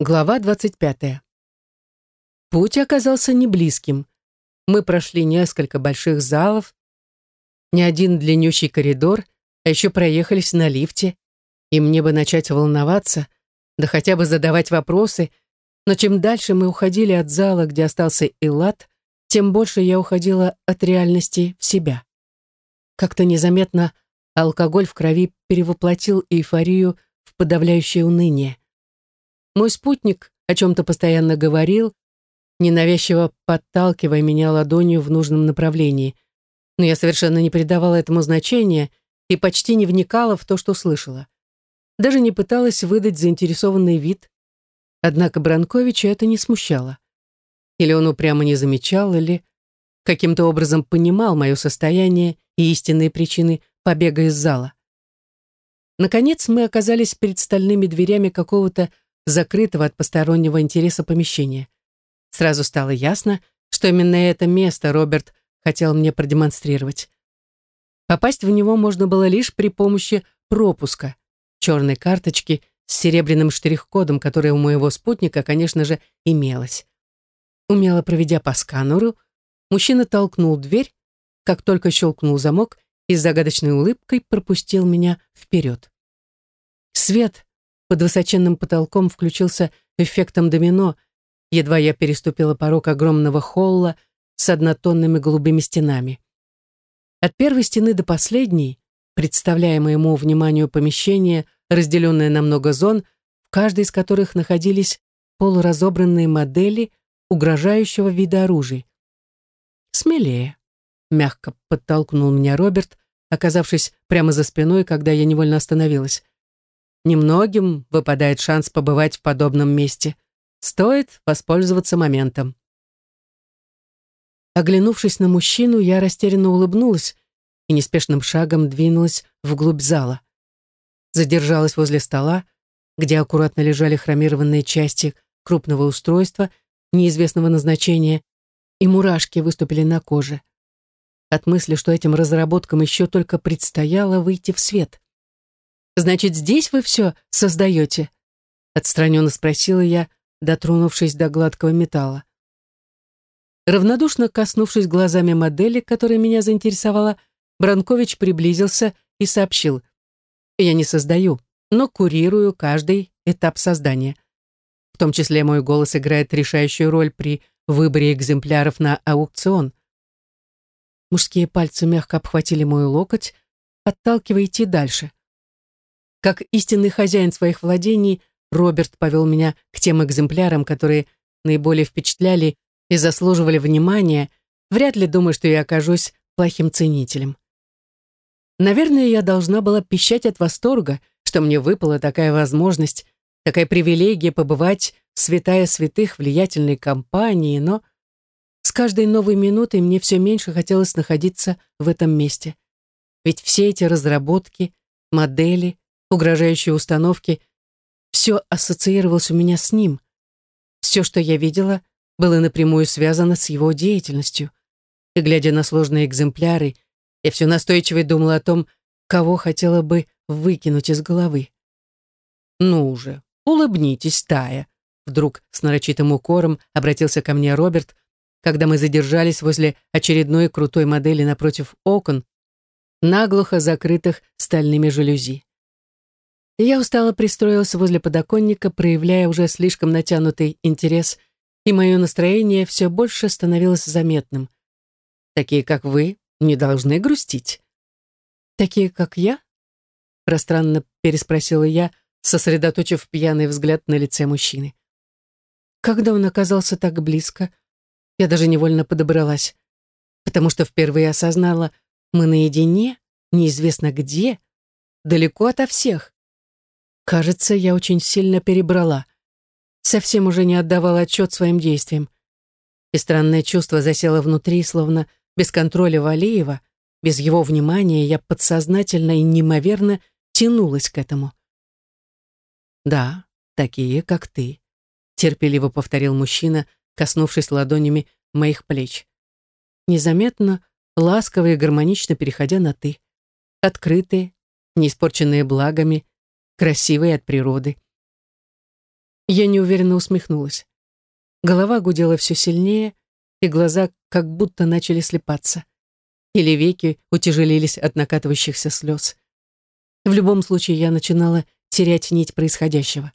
Глава 25. Путь оказался не близким. Мы прошли несколько больших залов, не один длиннющий коридор, а еще проехались на лифте, и мне бы начать волноваться, да хотя бы задавать вопросы, но чем дальше мы уходили от зала, где остался Илат, тем больше я уходила от реальности в себя. Как-то незаметно алкоголь в крови перевоплотил эйфорию в подавляющее уныние. Мой спутник о чем-то постоянно говорил, ненавязчиво подталкивая меня ладонью в нужном направлении. Но я совершенно не придавала этому значения и почти не вникала в то, что слышала. Даже не пыталась выдать заинтересованный вид. Однако Бранковича это не смущало. Или он упрямо не замечал, или каким-то образом понимал мое состояние и истинные причины побега из зала. Наконец мы оказались перед стальными дверями какого-то закрытого от постороннего интереса помещения. Сразу стало ясно, что именно это место Роберт хотел мне продемонстрировать. Попасть в него можно было лишь при помощи пропуска, черной карточки с серебряным штрих-кодом, которая у моего спутника, конечно же, имелась. Умело проведя по сканеру, мужчина толкнул дверь, как только щелкнул замок и с загадочной улыбкой пропустил меня вперед. Свет, под высоченным потолком включился эффектом домино, едва я переступила порог огромного холла с однотонными голубыми стенами. От первой стены до последней, представляя моему вниманию помещение, разделенное на много зон, в каждой из которых находились полуразобранные модели угрожающего вида оружия. «Смелее», — мягко подтолкнул меня Роберт, оказавшись прямо за спиной, когда я невольно остановилась. Немногим выпадает шанс побывать в подобном месте. Стоит воспользоваться моментом. Оглянувшись на мужчину, я растерянно улыбнулась и неспешным шагом двинулась вглубь зала. Задержалась возле стола, где аккуратно лежали хромированные части крупного устройства неизвестного назначения, и мурашки выступили на коже. От мысли, что этим разработкам еще только предстояло выйти в свет. Значит, здесь вы все создаете?» Отстраненно спросила я, дотронувшись до гладкого металла. Равнодушно коснувшись глазами модели, которая меня заинтересовала, Бранкович приблизился и сообщил. «Я не создаю, но курирую каждый этап создания. В том числе мой голос играет решающую роль при выборе экземпляров на аукцион». Мужские пальцы мягко обхватили мой локоть, отталкивая идти дальше. Как истинный хозяин своих владений, Роберт повел меня к тем экземплярам, которые наиболее впечатляли и заслуживали внимания, вряд ли думаю, что я окажусь плохим ценителем. Наверное, я должна была пищать от восторга, что мне выпала такая возможность, такая привилегия побывать святая святых влиятельной компании, но с каждой новой минутой мне все меньше хотелось находиться в этом месте. Ведь все эти разработки, модели, угрожающие установки, все ассоциировалось у меня с ним. Все, что я видела, было напрямую связано с его деятельностью. И, глядя на сложные экземпляры, я все настойчиво думала о том, кого хотела бы выкинуть из головы. «Ну уже, улыбнитесь, Тая», вдруг с нарочитым укором обратился ко мне Роберт, когда мы задержались возле очередной крутой модели напротив окон, наглухо закрытых стальными жалюзи. Я устало пристроилась возле подоконника, проявляя уже слишком натянутый интерес, и мое настроение все больше становилось заметным. Такие, как вы, не должны грустить. Такие, как я? Пространно переспросила я, сосредоточив пьяный взгляд на лице мужчины. Когда он оказался так близко, я даже невольно подобралась, потому что впервые осознала, мы наедине, неизвестно где, далеко ото всех. Кажется, я очень сильно перебрала. Совсем уже не отдавала отчет своим действиям. И странное чувство засело внутри, словно без контроля Валеева, без его внимания я подсознательно и неимоверно тянулась к этому. «Да, такие, как ты», — терпеливо повторил мужчина, коснувшись ладонями моих плеч. Незаметно, ласково и гармонично переходя на «ты». Открытые, не испорченные благами, красивые от природы. Я неуверенно усмехнулась. Голова гудела все сильнее, и глаза как будто начали слепаться. Или веки утяжелились от накатывающихся слез. В любом случае я начинала терять нить происходящего.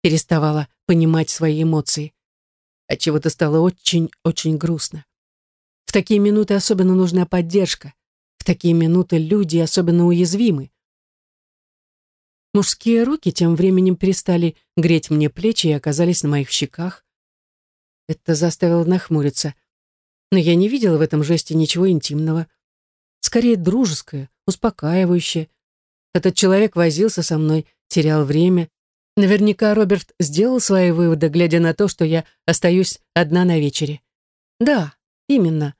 Переставала понимать свои эмоции. Отчего-то стало очень-очень грустно. В такие минуты особенно нужна поддержка. В такие минуты люди особенно уязвимы. Мужские руки тем временем перестали греть мне плечи и оказались на моих щеках. Это заставило нахмуриться. Но я не видела в этом жесте ничего интимного. Скорее дружеское, успокаивающее. Этот человек возился со мной, терял время. Наверняка Роберт сделал свои выводы, глядя на то, что я остаюсь одна на вечере. Да, именно.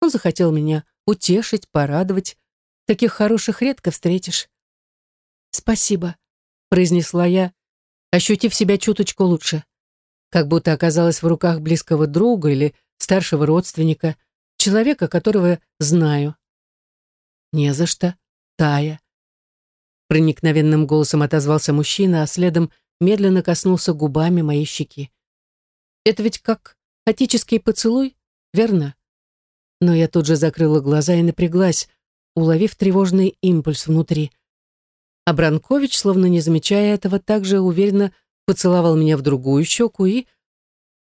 Он захотел меня утешить, порадовать. Таких хороших редко встретишь. «Спасибо», — произнесла я, ощутив себя чуточку лучше. Как будто оказалась в руках близкого друга или старшего родственника, человека, которого знаю. «Не за что, Тая», — проникновенным голосом отозвался мужчина, а следом медленно коснулся губами моей щеки. «Это ведь как отеческий поцелуй, верно?» Но я тут же закрыла глаза и напряглась, уловив тревожный импульс внутри — а Бранкович, словно не замечая этого, также уверенно поцеловал меня в другую щеку и...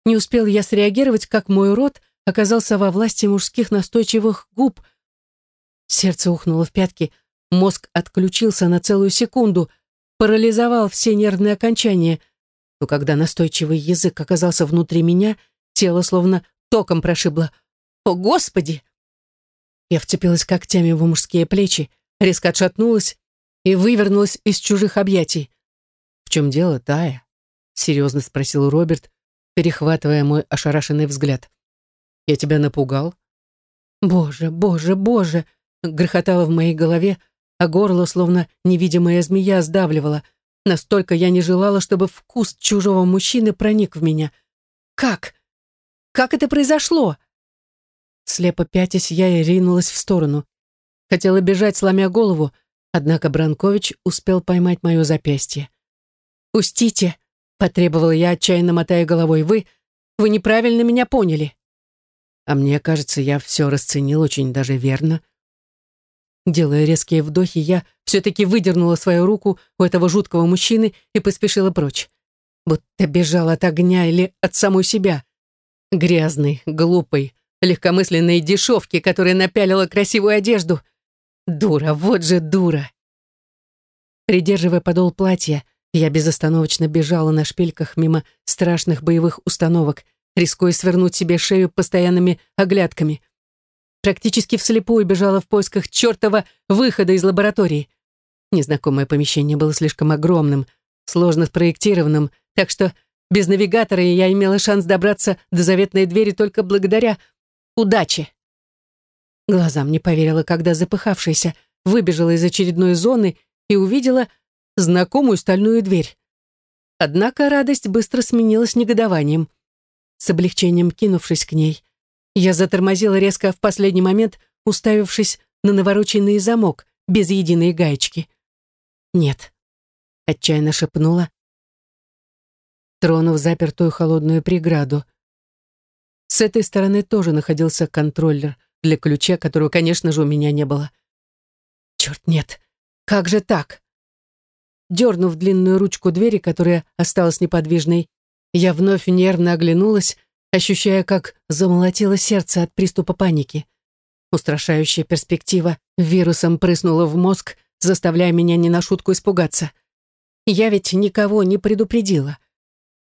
Не успел я среагировать, как мой рот оказался во власти мужских настойчивых губ. Сердце ухнуло в пятки, мозг отключился на целую секунду, парализовал все нервные окончания. Но когда настойчивый язык оказался внутри меня, тело словно током прошибло. «О, Господи!» Я вцепилась когтями в мужские плечи, резко отшатнулась и вывернулась из чужих объятий. «В чем дело, Тая?» — серьезно спросил Роберт, перехватывая мой ошарашенный взгляд. «Я тебя напугал?» «Боже, боже, боже!» — грохотало в моей голове, а горло, словно невидимая змея, сдавливало. Настолько я не желала, чтобы вкус чужого мужчины проник в меня. «Как? Как это произошло?» Слепо пятясь, я и ринулась в сторону. Хотела бежать, сломя голову, Однако Бранкович успел поймать мое запястье. «Пустите!» — потребовала я, отчаянно мотая головой. «Вы... вы неправильно меня поняли!» А мне кажется, я все расценил очень даже верно. Делая резкие вдохи, я все-таки выдернула свою руку у этого жуткого мужчины и поспешила прочь. Будто бежала от огня или от самой себя. Грязный, глупый, легкомысленной дешевки, которая напялила красивую одежду — Дура, вот же дура. Придерживая подол платья, я безостановочно бежала на шпильках мимо страшных боевых установок, рискуя свернуть себе шею постоянными оглядками. Практически вслепую бежала в поисках чертова выхода из лаборатории. Незнакомое помещение было слишком огромным, сложно спроектированным, так что без навигатора я имела шанс добраться до заветной двери только благодаря удаче. Глазам не поверила, когда запыхавшаяся выбежала из очередной зоны и увидела знакомую стальную дверь. Однако радость быстро сменилась негодованием. С облегчением кинувшись к ней, я затормозила резко в последний момент, уставившись на навороченный замок без единой гаечки. «Нет», — отчаянно шепнула, тронув запертую холодную преграду. С этой стороны тоже находился контроллер — для ключа, которого, конечно же, у меня не было. Черт, нет. Как же так? Дернув длинную ручку двери, которая осталась неподвижной, я вновь нервно оглянулась, ощущая, как замолотило сердце от приступа паники. Устрашающая перспектива вирусом прыснула в мозг, заставляя меня не на шутку испугаться. Я ведь никого не предупредила.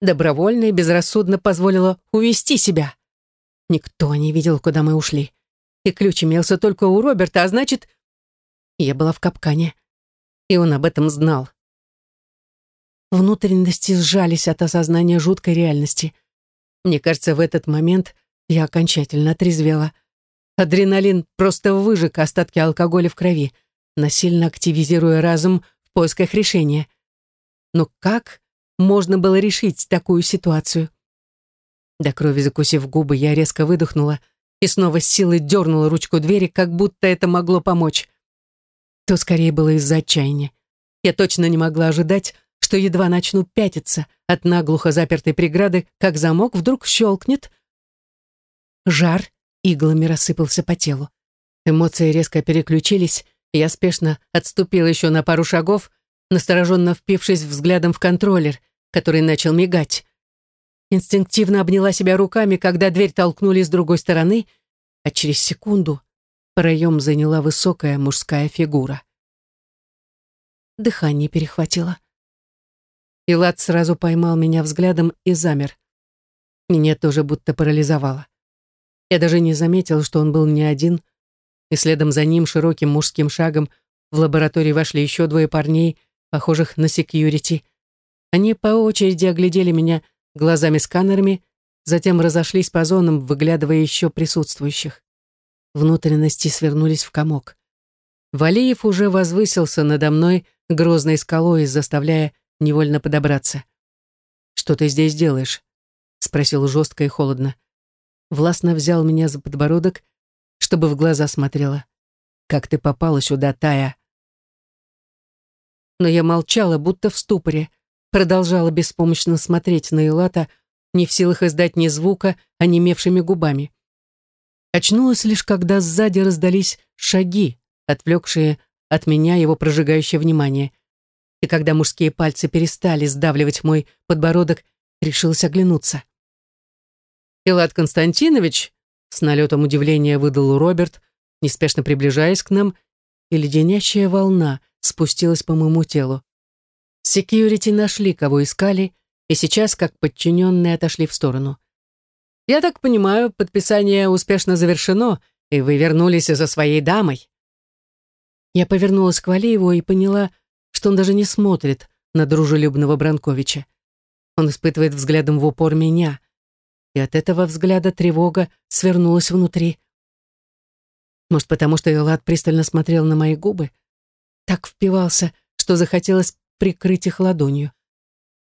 Добровольно и безрассудно позволила увести себя. Никто не видел, куда мы ушли и ключ имелся только у Роберта, а значит, я была в капкане, и он об этом знал. Внутренности сжались от осознания жуткой реальности. Мне кажется, в этот момент я окончательно отрезвела. Адреналин просто выжег остатки алкоголя в крови, насильно активизируя разум в поисках решения. Но как можно было решить такую ситуацию? До крови закусив губы, я резко выдохнула — и снова с силой дернула ручку двери, как будто это могло помочь. То скорее было из-за отчаяния. Я точно не могла ожидать, что едва начну пятиться, от наглухо запертой преграды, как замок вдруг щелкнет. Жар иглами рассыпался по телу. Эмоции резко переключились, я спешно отступила еще на пару шагов, настороженно впившись взглядом в контроллер, который начал мигать. Инстинктивно обняла себя руками, когда дверь толкнули с другой стороны, а через секунду проем заняла высокая мужская фигура. Дыхание перехватило. Илад сразу поймал меня взглядом и замер. Меня тоже будто парализовало. Я даже не заметил, что он был не один, и следом за ним широким мужским шагом в лаборатории вошли еще двое парней, похожих на секьюрити. Они по очереди оглядели меня глазами-сканерами, затем разошлись по зонам, выглядывая еще присутствующих. Внутренности свернулись в комок. Валеев уже возвысился надо мной грозной скалой, заставляя невольно подобраться. «Что ты здесь делаешь?» — спросил жестко и холодно. Властно взял меня за подбородок, чтобы в глаза смотрела. «Как ты попала сюда, Тая?» Но я молчала, будто в ступоре, продолжала беспомощно смотреть на Элата, не в силах издать ни звука, онемевшими губами. Очнулась лишь, когда сзади раздались шаги, отвлекшие от меня его прожигающее внимание — и когда мужские пальцы перестали сдавливать мой подбородок, решилась оглянуться. «Илат Константинович?» — с налетом удивления выдал Роберт, неспешно приближаясь к нам, и леденящая волна спустилась по моему телу. Секьюрити нашли, кого искали, и сейчас, как подчиненные, отошли в сторону. «Я так понимаю, подписание успешно завершено, и вы вернулись за своей дамой?» Я повернулась к Валееву и поняла, что он даже не смотрит на дружелюбного Бранковича. Он испытывает взглядом в упор меня, и от этого взгляда тревога свернулась внутри. Может, потому что Эллад пристально смотрел на мои губы? Так впивался, что захотелось прикрыть их ладонью.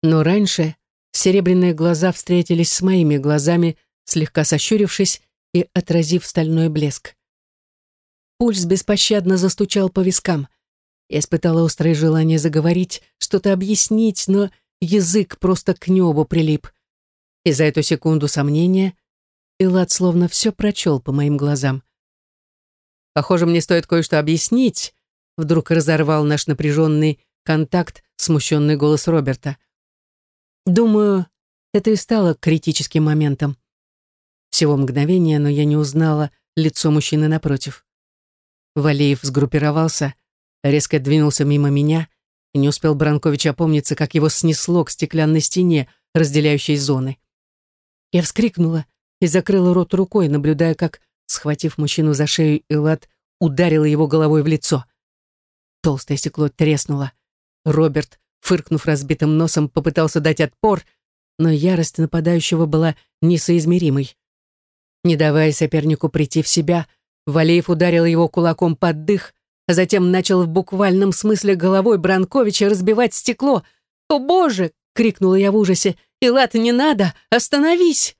Но раньше серебряные глаза встретились с моими глазами, слегка сощурившись и отразив стальной блеск. Пульс беспощадно застучал по вискам. Я испытала острое желание заговорить, что-то объяснить, но язык просто к небу прилип. И за эту секунду сомнения Илад словно все прочел по моим глазам. «Похоже, мне стоит кое-что объяснить», вдруг разорвал наш напряженный контакт смущенный голос Роберта. «Думаю, это и стало критическим моментом. Всего мгновения, но я не узнала лицо мужчины напротив. Валеев сгруппировался, резко двинулся мимо меня, и не успел Бранкович опомниться, как его снесло к стеклянной стене, разделяющей зоны. Я вскрикнула и закрыла рот рукой, наблюдая, как, схватив мужчину за шею, Элат ударила его головой в лицо. Толстое стекло треснуло. Роберт, фыркнув разбитым носом, попытался дать отпор, но ярость нападающего была несоизмеримой. Не давая сопернику прийти в себя, Валеев ударил его кулаком под дых, а затем начал в буквальном смысле головой Бранковича разбивать стекло. «О, Боже!» — крикнула я в ужасе. «Илат, не надо! Остановись!»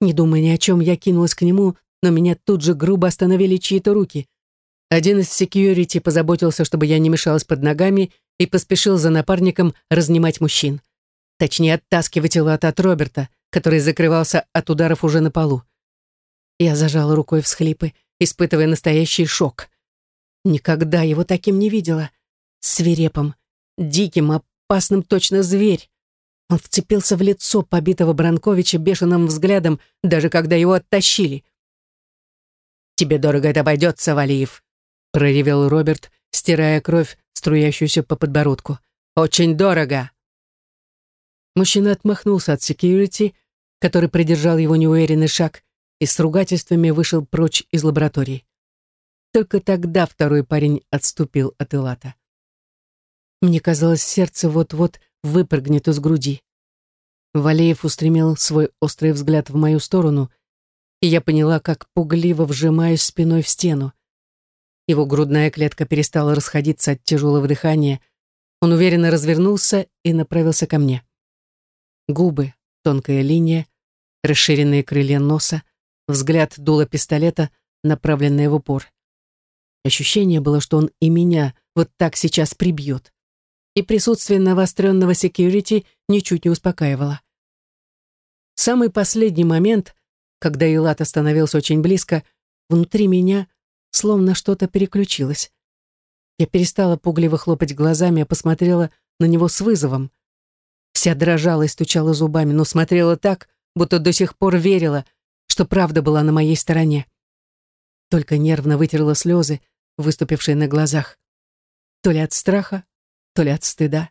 Не думая ни о чем, я кинулась к нему, но меня тут же грубо остановили чьи-то руки. Один из секьюрити позаботился, чтобы я не мешалась под ногами, и поспешил за напарником разнимать мужчин. Точнее, оттаскивать Илат от Роберта, который закрывался от ударов уже на полу. Я зажала рукой всхлипы, испытывая настоящий шок. Никогда его таким не видела. Свирепым, диким, опасным точно зверь. Он вцепился в лицо побитого Бранковича бешеным взглядом, даже когда его оттащили. «Тебе дорого это обойдется, Валиев», — проревел Роберт, стирая кровь, струящуюся по подбородку. «Очень дорого!» Мужчина отмахнулся от секьюрити, который придержал его неуверенный шаг, и с ругательствами вышел прочь из лаборатории. Только тогда второй парень отступил от Элата. Мне казалось, сердце вот-вот выпрыгнет из груди. Валеев устремил свой острый взгляд в мою сторону, и я поняла, как пугливо вжимаюсь спиной в стену. Его грудная клетка перестала расходиться от тяжелого дыхания. Он уверенно развернулся и направился ко мне. Губы, тонкая линия, расширенные крылья носа, взгляд дула пистолета, направленный в упор. Ощущение было, что он и меня вот так сейчас прибьет. и присутствие навостренного секьюрити ничуть не успокаивало. самый последний момент, когда Илат остановился очень близко, внутри меня словно что-то переключилось. Я перестала пугливо хлопать глазами, а посмотрела на него с вызовом. Вся дрожала и стучала зубами, но смотрела так, будто до сих пор верила, что правда была на моей стороне. Только нервно вытерла слезы, выступившие на глазах. То ли от страха, то ли от стыда,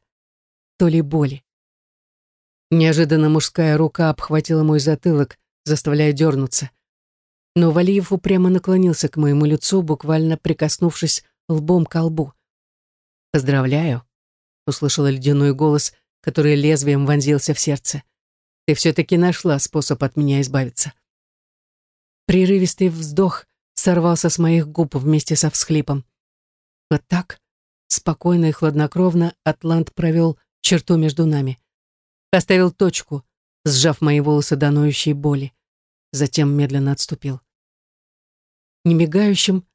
то ли боли. Неожиданно мужская рука обхватила мой затылок, заставляя дернуться. Но Валиев упрямо наклонился к моему лицу, буквально прикоснувшись лбом к лбу. «Поздравляю», — услышала ледяной голос, который лезвием вонзился в сердце. «Ты все-таки нашла способ от меня избавиться». Прерывистый вздох сорвался с моих губ вместе со всхлипом. Вот так, Спокойно и хладнокровно Атлант провел черту между нами. Поставил точку, сжав мои волосы до ноющей боли. Затем медленно отступил. Немигающим,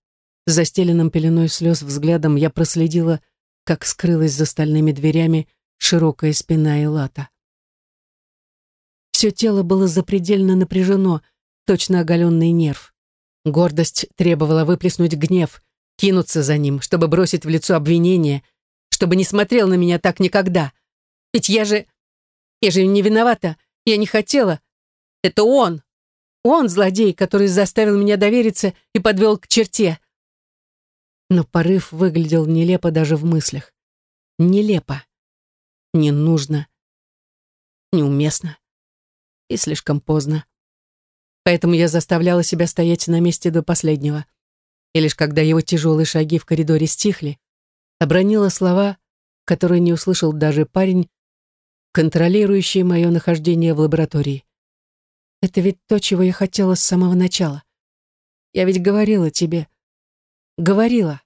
застеленным пеленой слез взглядом я проследила, как скрылась за стальными дверями широкая спина Элата. Все тело было запредельно напряжено, точно оголенный нерв. Гордость требовала выплеснуть гнев, кинуться за ним, чтобы бросить в лицо обвинение, чтобы не смотрел на меня так никогда. Ведь я же... Я же не виновата, я не хотела. Это он. Он злодей, который заставил меня довериться и подвел к черте. Но порыв выглядел нелепо даже в мыслях. Нелепо. Не нужно. Неуместно. И слишком поздно. Поэтому я заставляла себя стоять на месте до последнего и лишь когда его тяжелые шаги в коридоре стихли, обронила слова, которые не услышал даже парень, контролирующий мое нахождение в лаборатории. Это ведь то, чего я хотела с самого начала. Я ведь говорила тебе. Говорила.